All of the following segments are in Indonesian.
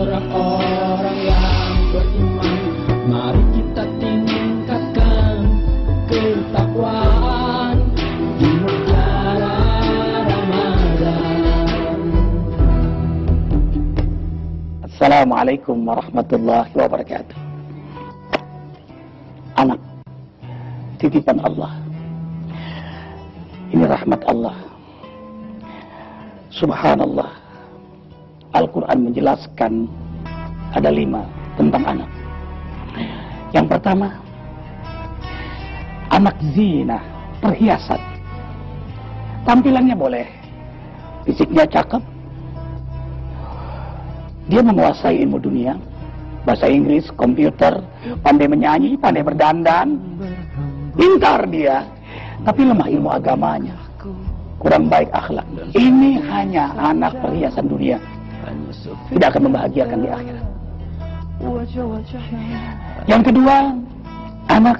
orang-orang yang beriman Mari kita tingkatkan ketakwaan Di mutiara Ramadan Assalamualaikum warahmatullahi wabarakatuh. Anak, titipan Allah. Ini rahmat Allah. Subhanallah. Al-Quran menjelaskan ada lima tentang anak. Yang pertama, anak zina, perhiasan. Tampilannya boleh, fisiknya cakep, dia menguasai ilmu dunia, bahasa Inggris, komputer, pandai menyanyi, pandai berdandan, pintar dia, tapi lemah ilmu agamanya, kurang baik akhlak. Ini hanya anak perhiasan dunia, tidak akan membahagiakan di akhirat. Yang kedua, anak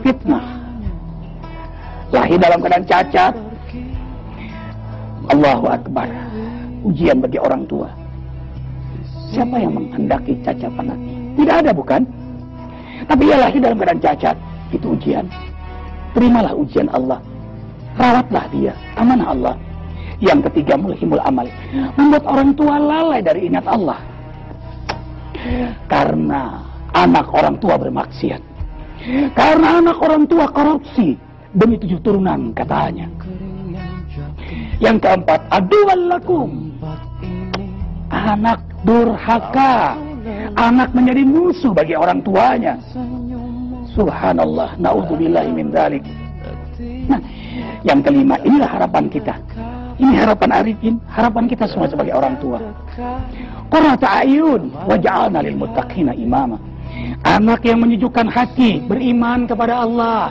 fitnah, lahir dalam keadaan cacat. Allahu Akbar, ujian bagi orang tua. Siapa yang menghendaki cacat anak? Tidak ada bukan? Tapi ia lahir dalam keadaan cacat. Itu ujian. Terimalah ujian Allah. Rawatlah dia. Amanah Allah. Yang ketiga mulhimul amal. Membuat orang tua lalai dari ingat Allah. Karena anak orang tua bermaksiat. Karena anak orang tua korupsi. Demi tujuh turunan katanya. Yang keempat, aduan lakum. Anak durhaka. Anak menjadi musuh bagi orang tuanya. Subhanallah, naudzubillahi. Nah, yang kelima, inilah harapan kita. Ini harapan Arifin, harapan kita semua sebagai orang tua. Qurrata ayun waj'alna lil muttaqina imama. Anak yang menyejukkan hati, beriman kepada Allah.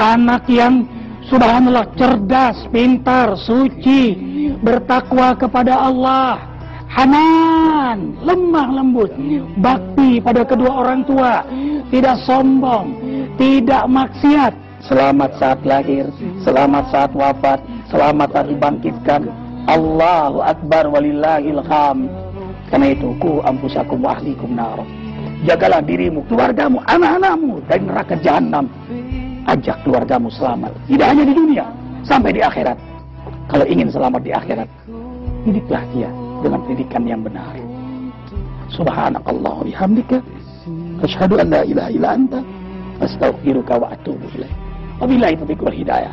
Anak yang subhanallah cerdas, pintar, suci, bertakwa kepada Allah. Hanan, lemah lembut, bakti pada kedua orang tua, tidak sombong, tidak maksiat. Selamat saat lahir, selamat saat wafat, selamat saat dibangkitkan. Allahu Akbar walillahil hamd. Karena itu, ku ampusakum wa ahlikum nar. Jagalah dirimu, keluargamu, anak-anakmu dari neraka jahanam. Ajak keluargamu selamat. Tidak hanya di dunia, sampai di akhirat. Kalau ingin selamat di akhirat, didiklah dia dengan pendidikan yang benar. Subhanakallah bihamdika asyhadu an la ilaha illa anta astaghfiruka wa atubu ilaik. Wabillahi taufiq wal hidayah.